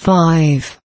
five.